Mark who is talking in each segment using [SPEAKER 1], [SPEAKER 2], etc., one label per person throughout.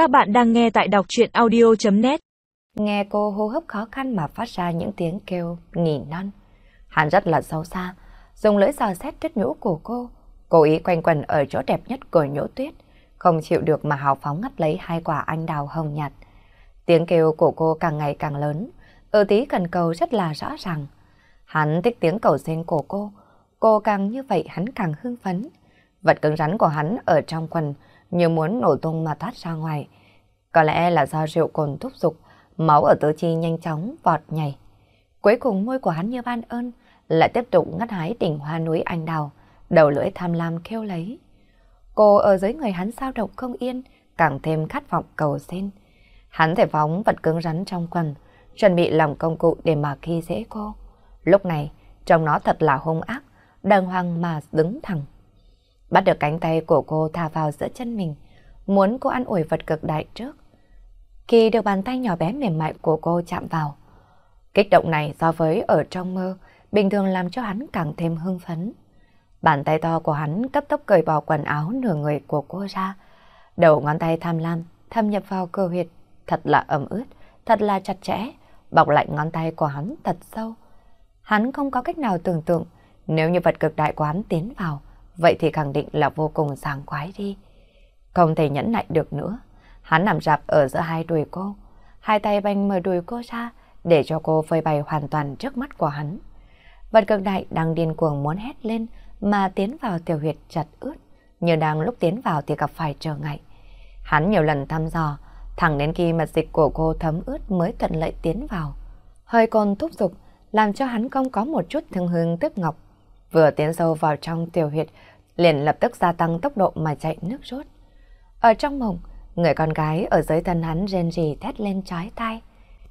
[SPEAKER 1] Các bạn đang nghe tại đọc chuyện audio.net
[SPEAKER 2] Nghe cô hô hấp khó khăn mà phát ra những tiếng kêu nghỉ non. Hắn rất là sâu xa, dùng lưỡi dò xét chất nhũ của cô, cố ý quanh quần ở chỗ đẹp nhất của nhũ tuyết, không chịu được mà hào phóng ngắt lấy hai quả anh đào hồng nhạt. Tiếng kêu của cô càng ngày càng lớn, ở tí cần cầu rất là rõ ràng. Hắn thích tiếng cầu xin của cô, cô càng như vậy hắn càng hưng phấn. Vật cứng rắn của hắn ở trong quần như muốn nổ tung mà thoát ra ngoài. Có lẽ là do rượu cồn thúc giục, máu ở tứ chi nhanh chóng vọt nhảy. Cuối cùng môi của hắn như ban ơn, lại tiếp tục ngắt hái đỉnh hoa núi anh đào, đầu lưỡi tham lam kêu lấy. Cô ở dưới người hắn sao động không yên, càng thêm khát vọng cầu xin. Hắn thể phóng vật cứng rắn trong quần, chuẩn bị làm công cụ để mà khi dễ cô. Lúc này, trông nó thật là hung ác, đàng hoàng mà đứng thẳng. Bắt được cánh tay của cô thả vào giữa chân mình, muốn cô ăn ủi vật cực đại trước. Khi được bàn tay nhỏ bé mềm mại của cô chạm vào, kích động này so với ở trong mơ, bình thường làm cho hắn càng thêm hưng phấn. Bàn tay to của hắn cấp tốc cởi bỏ quần áo nửa người của cô ra. Đầu ngón tay tham lam, thâm nhập vào cơ huyệt, thật là ẩm ướt, thật là chặt chẽ, bọc lạnh ngón tay của hắn thật sâu. Hắn không có cách nào tưởng tượng, nếu như vật cực đại của hắn tiến vào, vậy thì khẳng định là vô cùng sảng khoái đi. Không thể nhẫn nại được nữa. Hắn nằm rạp ở giữa hai đùi cô, hai tay banh mở đùi cô ra để cho cô phơi bày hoàn toàn trước mắt của hắn. Vật cực đại đang điên cuồng muốn hét lên mà tiến vào tiểu huyệt chặt ướt, như đang lúc tiến vào thì gặp phải trở ngại. Hắn nhiều lần thăm dò, thẳng đến khi mật dịch của cô thấm ướt mới thuận lợi tiến vào. Hơi còn thúc giục, làm cho hắn không có một chút thương hương tức ngọc. Vừa tiến sâu vào trong tiểu huyệt, liền lập tức gia tăng tốc độ mà chạy nước rút. Ở trong mộng, người con gái ở dưới thân hắn rên rỉ thét lên trái tai.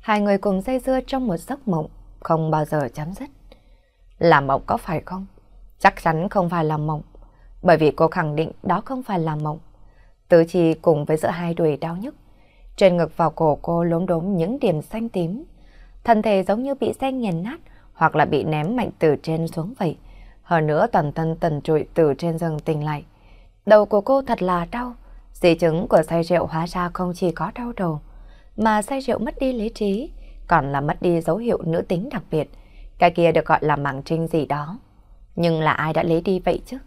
[SPEAKER 2] Hai người cùng dây dưa trong một giấc mộng, không bao giờ chấm dứt. Là mộng có phải không? Chắc chắn không phải là mộng, bởi vì cô khẳng định đó không phải là mộng. Tứ chi cùng với giữa hai đùi đau nhức. Trên ngực vào cổ cô lốm đốm những điểm xanh tím. Thân thể giống như bị xe nghiền nát hoặc là bị ném mạnh từ trên xuống vậy. Hơn nữa toàn thân tần trụi từ trên giường tỉnh lại. Đầu của cô thật là đau. Di chứng của say rượu hóa ra không chỉ có đau đầu, mà say rượu mất đi lý trí, còn là mất đi dấu hiệu nữ tính đặc biệt. Cái kia được gọi là mạng trinh gì đó. Nhưng là ai đã lấy đi vậy chứ?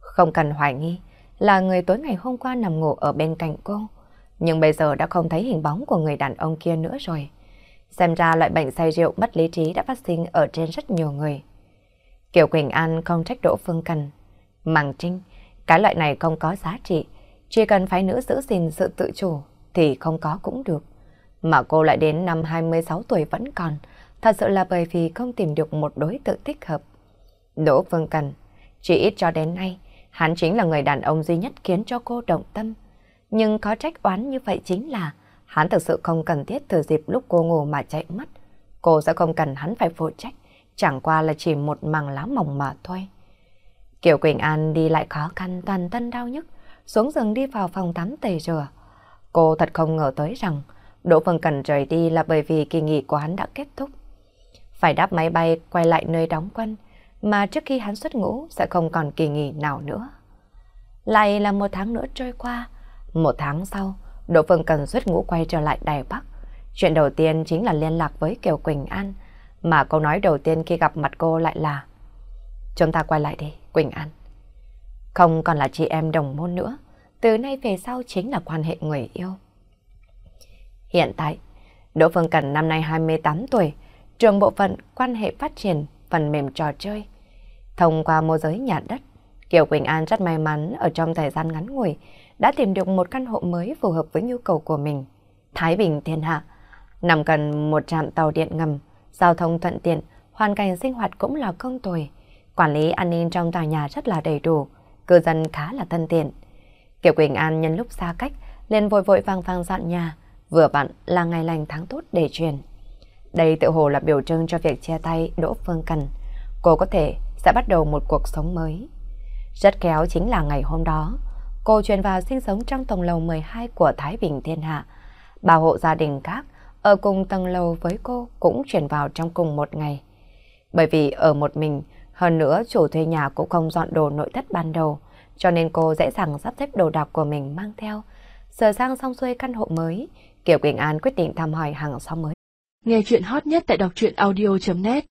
[SPEAKER 2] Không cần hoài nghi, là người tối ngày hôm qua nằm ngủ ở bên cạnh cô. Nhưng bây giờ đã không thấy hình bóng của người đàn ông kia nữa rồi. Xem ra loại bệnh say rượu mất lý trí đã phát sinh ở trên rất nhiều người. Kiều Quỳnh An không trách Đỗ Phương Cần. Màng Trinh, cái loại này không có giá trị. Chỉ cần phái nữ giữ gìn sự tự chủ thì không có cũng được. Mà cô lại đến năm 26 tuổi vẫn còn, thật sự là bởi vì không tìm được một đối tượng thích hợp. Đỗ Phương Cần, chỉ ít cho đến nay, hắn chính là người đàn ông duy nhất khiến cho cô động tâm. Nhưng có trách oán như vậy chính là hắn thực sự không cần thiết từ dịp lúc cô ngủ mà chạy mất. Cô sẽ không cần hắn phải phụ trách chẳng qua là chỉ một màng lá mỏng mà thôi. Kiều Quỳnh An đi lại khó khăn toàn thân đau nhức, xuống giường đi vào phòng tắm tẩy rửa. Cô thật không ngờ tới rằng Đỗ Phương Cần rời đi là bởi vì kỳ nghỉ của hắn đã kết thúc. Phải đáp máy bay quay lại nơi đóng quân, mà trước khi hắn xuất ngũ sẽ không còn kỳ nghỉ nào nữa. Lại là một tháng nữa trôi qua, một tháng sau, Đỗ Phương Cần xuất ngũ quay trở lại Đài Bắc. Chuyện đầu tiên chính là liên lạc với Kiều Quỳnh An, mà câu nói đầu tiên khi gặp mặt cô lại là Chúng ta quay lại đi, Quỳnh An. Không còn là chị em đồng môn nữa, từ nay về sau chính là quan hệ người yêu. Hiện tại, Đỗ Phương Cần năm nay 28 tuổi, trường bộ phận quan hệ phát triển phần mềm trò chơi. Thông qua môi giới nhà đất, Kiều Quỳnh An rất may mắn ở trong thời gian ngắn ngủi đã tìm được một căn hộ mới phù hợp với nhu cầu của mình. Thái Bình Thiên Hạ nằm gần một trạm tàu điện ngầm, giao thông thuận tiện, hoàn cảnh sinh hoạt cũng là công tồi. Quản lý an ninh trong tòa nhà rất là đầy đủ, cư dân khá là thân thiện. Kiều Quỳnh An nhân lúc xa cách, liền vội vội vàng vàng dọn nhà, vừa vặn là ngày lành tháng tốt để truyền. Đây tự hồ là biểu trưng cho việc chia tay Đỗ Phương Cần. Cô có thể sẽ bắt đầu một cuộc sống mới. Rất kéo chính là ngày hôm đó, cô chuyển vào sinh sống trong tầng lầu 12 của Thái Bình Thiên Hạ. Bảo hộ gia đình các ở cùng tầng lầu với cô cũng chuyển vào trong cùng một ngày. Bởi vì ở một mình, hơn nữa chủ thuê nhà cũng không dọn đồ nội thất ban đầu, cho nên cô dễ dàng sắp xếp đồ đạc của mình mang theo. Sửa sang xong xuôi căn hộ mới, Kiều Quỳnh An quyết định thăm hỏi hàng xóm mới.
[SPEAKER 1] Nghe chuyện hot nhất tại đọc truyện audio.net